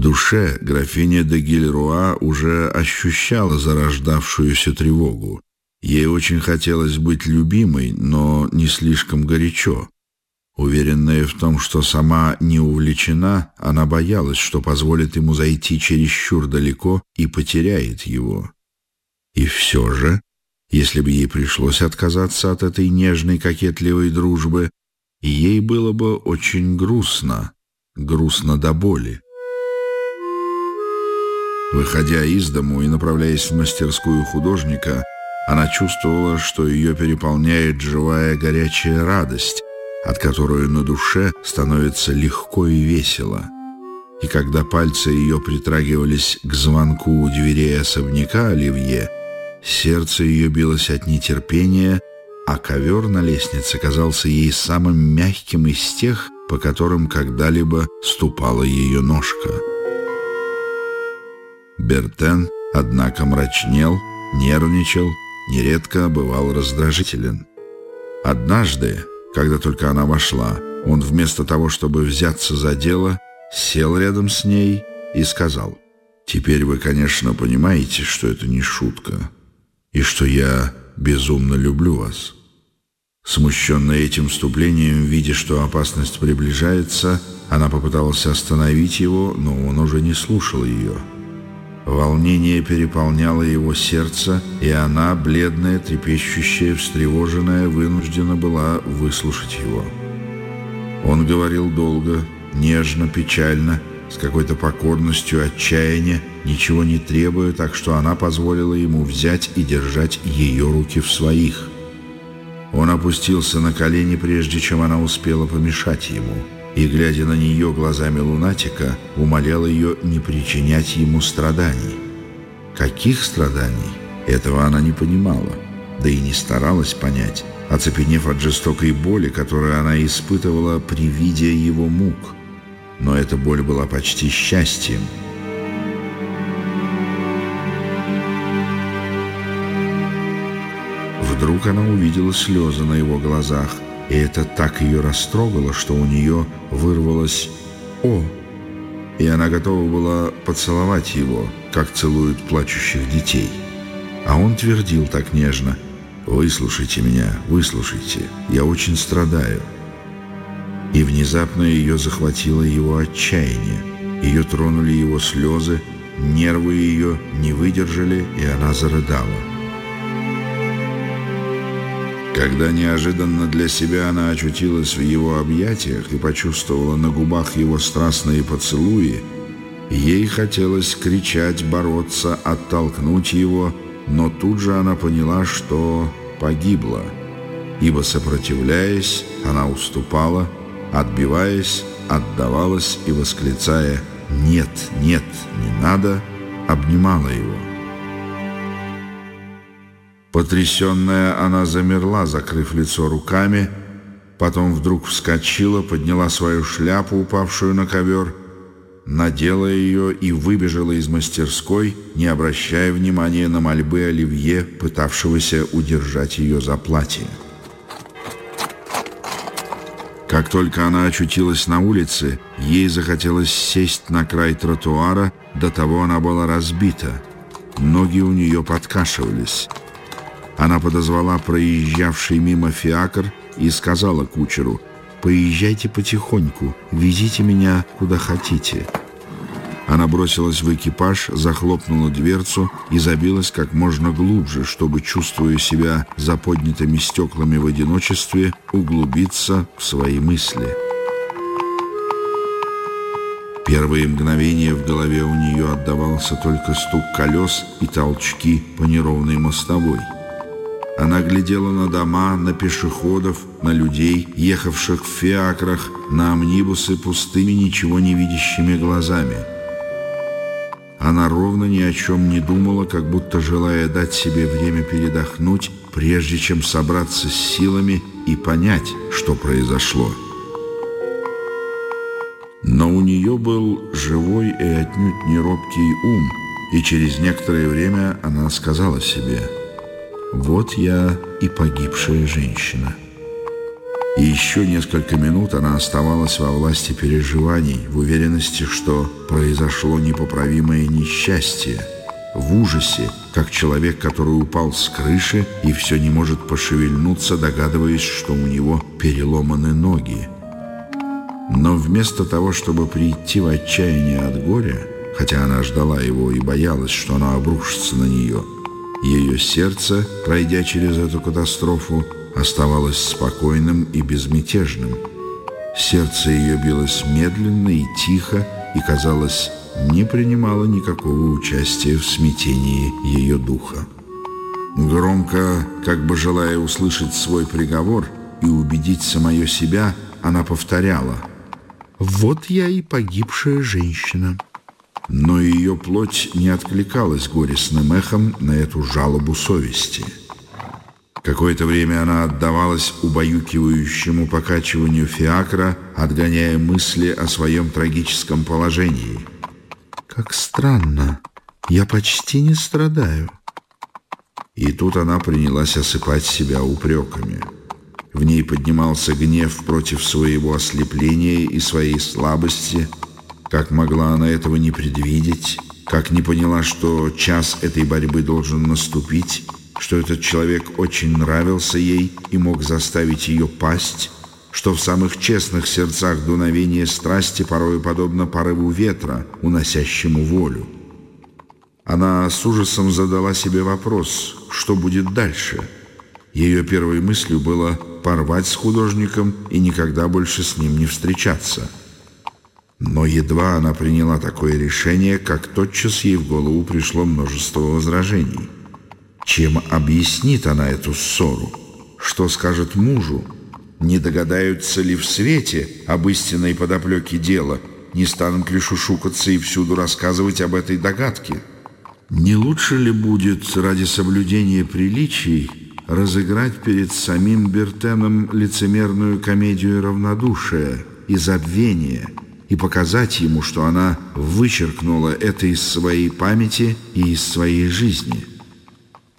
душе графиня де Гильруа уже ощущала зарождавшуюся тревогу. Ей очень хотелось быть любимой, но не слишком горячо. Уверенная в том, что сама не увлечена, она боялась, что позволит ему зайти чересчур далеко и потеряет его. И все же, если бы ей пришлось отказаться от этой нежной кокетливой дружбы, ей было бы очень грустно, грустно до боли. Выходя из дому и направляясь в мастерскую художника, она чувствовала, что ее переполняет живая горячая радость, от которой на душе становится легко и весело. И когда пальцы ее притрагивались к звонку у дверей особняка Оливье, сердце ее билось от нетерпения, а ковер на лестнице казался ей самым мягким из тех, по которым когда-либо ступала ее ножка. Бертен, однако, мрачнел, нервничал, нередко бывал раздражителен. Однажды, когда только она вошла, он вместо того, чтобы взяться за дело, сел рядом с ней и сказал, «Теперь вы, конечно, понимаете, что это не шутка, и что я безумно люблю вас». Смущенная этим вступлением, видя, что опасность приближается, она попыталась остановить его, но он уже не слушал ее. Волнение переполняло его сердце, и она, бледная, трепещущая, встревоженная, вынуждена была выслушать его. Он говорил долго, нежно, печально, с какой-то покорностью отчаяния, ничего не требуя, так что она позволила ему взять и держать ее руки в своих. Он опустился на колени, прежде чем она успела помешать ему и, глядя на нее глазами лунатика, умолял ее не причинять ему страданий. Каких страданий? Этого она не понимала, да и не старалась понять, оцепенев от жестокой боли, которую она испытывала при виде его мук. Но эта боль была почти счастьем. Вдруг она увидела слезы на его глазах – и это так ее растрогало, что у нее вырвалось «О!» И она готова была поцеловать его, как целуют плачущих детей. А он твердил так нежно «Выслушайте меня, выслушайте, я очень страдаю». И внезапно ее захватило его отчаяние. Ее тронули его слезы, нервы ее не выдержали, и она зарыдала. Когда неожиданно для себя она очутилась в его объятиях и почувствовала на губах его страстные поцелуи, ей хотелось кричать, бороться, оттолкнуть его, но тут же она поняла, что погибла, ибо, сопротивляясь, она уступала, отбиваясь, отдавалась и, восклицая «нет, нет, не надо», обнимала его. Потрясенная, она замерла, закрыв лицо руками, потом вдруг вскочила, подняла свою шляпу, упавшую на ковер, надела ее и выбежала из мастерской, не обращая внимания на мольбы Оливье, пытавшегося удержать ее за платье. Как только она очутилась на улице, ей захотелось сесть на край тротуара, до того она была разбита. Ноги у нее подкашивались. Она подозвала проезжавший мимо фиакр и сказала кучеру, «Поезжайте потихоньку, везите меня куда хотите». Она бросилась в экипаж, захлопнула дверцу и забилась как можно глубже, чтобы, чувствуя себя за поднятыми стеклами в одиночестве, углубиться в свои мысли. Первые мгновения в голове у нее отдавался только стук колес и толчки по неровной мостовой. Она глядела на дома, на пешеходов, на людей, ехавших в фиакрах, на амнибусы пустыми, ничего не видящими глазами. Она ровно ни о чем не думала, как будто желая дать себе время передохнуть, прежде чем собраться с силами и понять, что произошло. Но у нее был живой и отнюдь не робкий ум, и через некоторое время она сказала себе – вот я и погибшая женщина. И еще несколько минут она оставалась во власти переживаний, в уверенности, что произошло непоправимое несчастье, в ужасе, как человек, который упал с крыши и все не может пошевельнуться, догадываясь, что у него переломаны ноги. Но вместо того, чтобы прийти в отчаяние от горя, хотя она ждала его и боялась, что оно обрушится на нее, ее сердце, пройдя через эту катастрофу, оставалось спокойным и безмятежным. Сердце ее билось медленно и тихо, и, казалось, не принимало никакого участия в смятении ее духа. Громко, как бы желая услышать свой приговор и убедить самое себя, она повторяла «Вот я и погибшая женщина». Но ее плоть не откликалась горестным эхом на эту жалобу совести. Какое-то время она отдавалась убаюкивающему покачиванию фиакра, отгоняя мысли о своем трагическом положении. «Как странно, я почти не страдаю». И тут она принялась осыпать себя упреками. В ней поднимался гнев против своего ослепления и своей слабости – как могла она этого не предвидеть? Как не поняла, что час этой борьбы должен наступить? Что этот человек очень нравился ей и мог заставить ее пасть? Что в самых честных сердцах дуновение страсти порой подобно порыву ветра, уносящему волю? Она с ужасом задала себе вопрос, что будет дальше? Ее первой мыслью было порвать с художником и никогда больше с ним не встречаться – но едва она приняла такое решение, как тотчас ей в голову пришло множество возражений. Чем объяснит она эту ссору? Что скажет мужу? Не догадаются ли в свете об истинной подоплеке дела? Не станут ли шушукаться и всюду рассказывать об этой догадке? Не лучше ли будет ради соблюдения приличий разыграть перед самим Бертеном лицемерную комедию равнодушия и забвения – и показать ему, что она вычеркнула это из своей памяти и из своей жизни.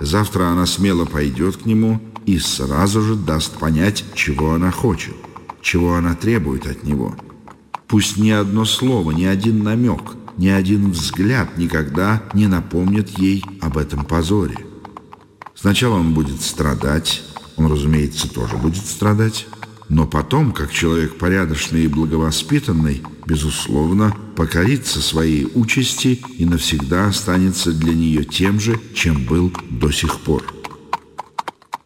Завтра она смело пойдет к нему и сразу же даст понять, чего она хочет, чего она требует от него. Пусть ни одно слово, ни один намек, ни один взгляд никогда не напомнит ей об этом позоре. Сначала он будет страдать, он, разумеется, тоже будет страдать, но потом, как человек порядочный и благовоспитанный, безусловно, покорится своей участи и навсегда останется для нее тем же, чем был до сих пор.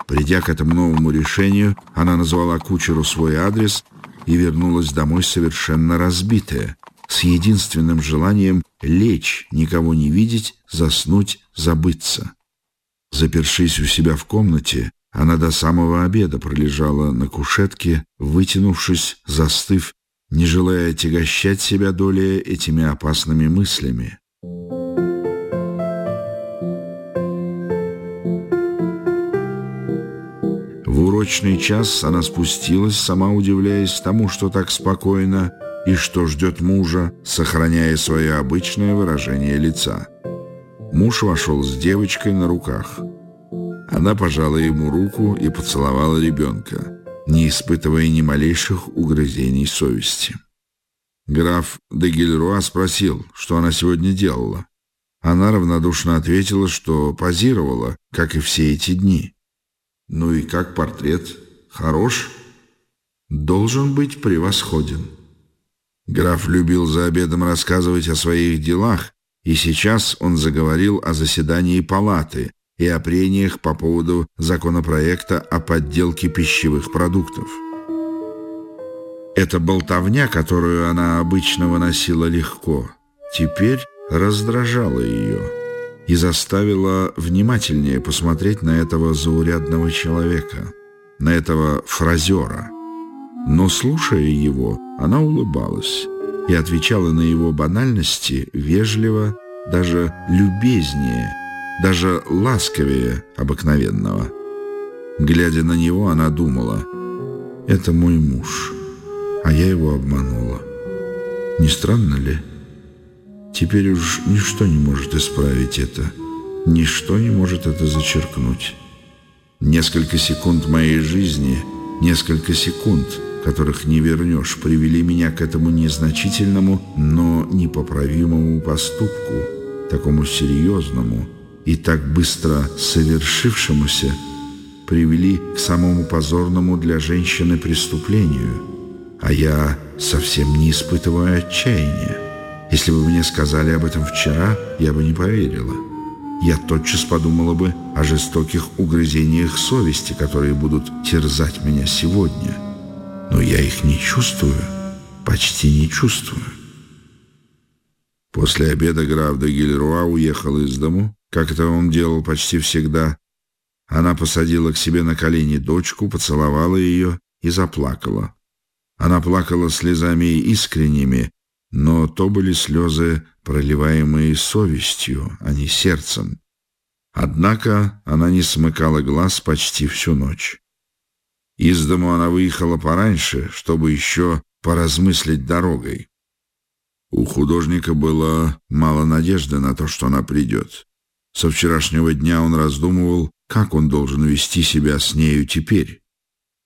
Придя к этому новому решению, она назвала кучеру свой адрес и вернулась домой совершенно разбитая, с единственным желанием лечь, никого не видеть, заснуть, забыться. Запершись у себя в комнате, она до самого обеда пролежала на кушетке, вытянувшись, застыв, не желая отягощать себя долей этими опасными мыслями. В урочный час она спустилась, сама удивляясь тому, что так спокойно, и что ждет мужа, сохраняя свое обычное выражение лица. Муж вошел с девочкой на руках – она пожала ему руку и поцеловала ребенка, не испытывая ни малейших угрызений совести. Граф де Гильруа спросил, что она сегодня делала. Она равнодушно ответила, что позировала, как и все эти дни. «Ну и как портрет? Хорош?» «Должен быть превосходен». Граф любил за обедом рассказывать о своих делах, и сейчас он заговорил о заседании палаты, и о прениях по поводу законопроекта о подделке пищевых продуктов. Эта болтовня, которую она обычно выносила легко, теперь раздражала ее и заставила внимательнее посмотреть на этого заурядного человека, на этого фразера. Но, слушая его, она улыбалась и отвечала на его банальности вежливо, даже любезнее – даже ласковее обыкновенного. Глядя на него, она думала, «Это мой муж, а я его обманула. Не странно ли? Теперь уж ничто не может исправить это, ничто не может это зачеркнуть. Несколько секунд моей жизни Несколько секунд, которых не вернешь, привели меня к этому незначительному, но непоправимому поступку, такому серьезному и так быстро совершившемуся, привели к самому позорному для женщины преступлению, а я совсем не испытываю отчаяния. Если бы мне сказали об этом вчера, я бы не поверила. Я тотчас подумала бы о жестоких угрызениях совести, которые будут терзать меня сегодня. Но я их не чувствую, почти не чувствую. После обеда граф де Гильруа уехал из дому, как это он делал почти всегда. Она посадила к себе на колени дочку, поцеловала ее и заплакала. Она плакала слезами искренними, но то были слезы, проливаемые совестью, а не сердцем. Однако она не смыкала глаз почти всю ночь. Из дому она выехала пораньше, чтобы еще поразмыслить дорогой. У художника было мало надежды на то, что она придет. Со вчерашнего дня он раздумывал, как он должен вести себя с нею теперь.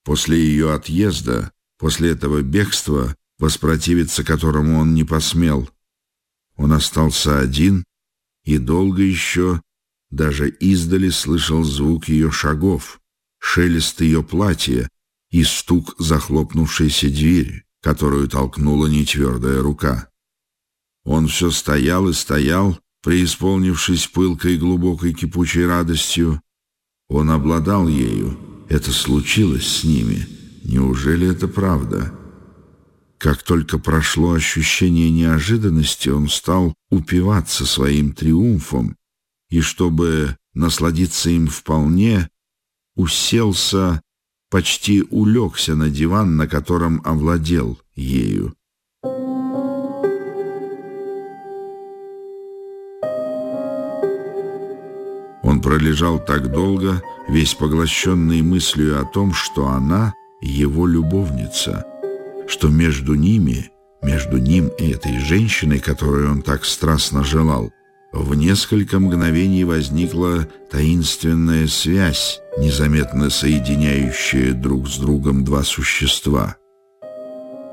После ее отъезда, после этого бегства, воспротивиться которому он не посмел. Он остался один и долго еще, даже издали, слышал звук ее шагов, шелест ее платья и стук захлопнувшейся двери, которую толкнула нетвердая рука. Он все стоял и стоял, преисполнившись пылкой глубокой кипучей радостью. Он обладал ею. Это случилось с ними. Неужели это правда?» Как только прошло ощущение неожиданности, он стал упиваться своим триумфом, и чтобы насладиться им вполне, уселся, почти улегся на диван, на котором овладел ею. Он пролежал так долго, весь поглощенный мыслью о том, что она — его любовница — что между ними, между ним и этой женщиной, которую он так страстно желал, в несколько мгновений возникла таинственная связь, незаметно соединяющая друг с другом два существа.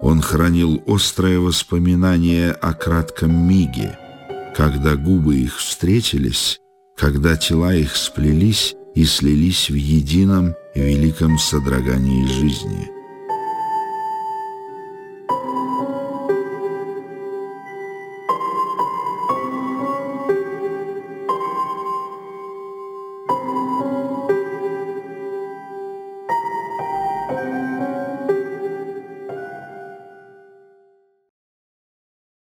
Он хранил острое воспоминание о кратком миге, когда губы их встретились, когда тела их сплелись и слились в едином великом содрогании жизни.